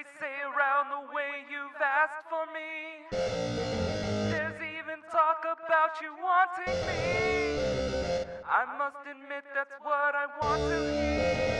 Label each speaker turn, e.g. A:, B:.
A: they say around the way you've asked for me. There's even talk about you wanting me. I must admit that's what I want to hear.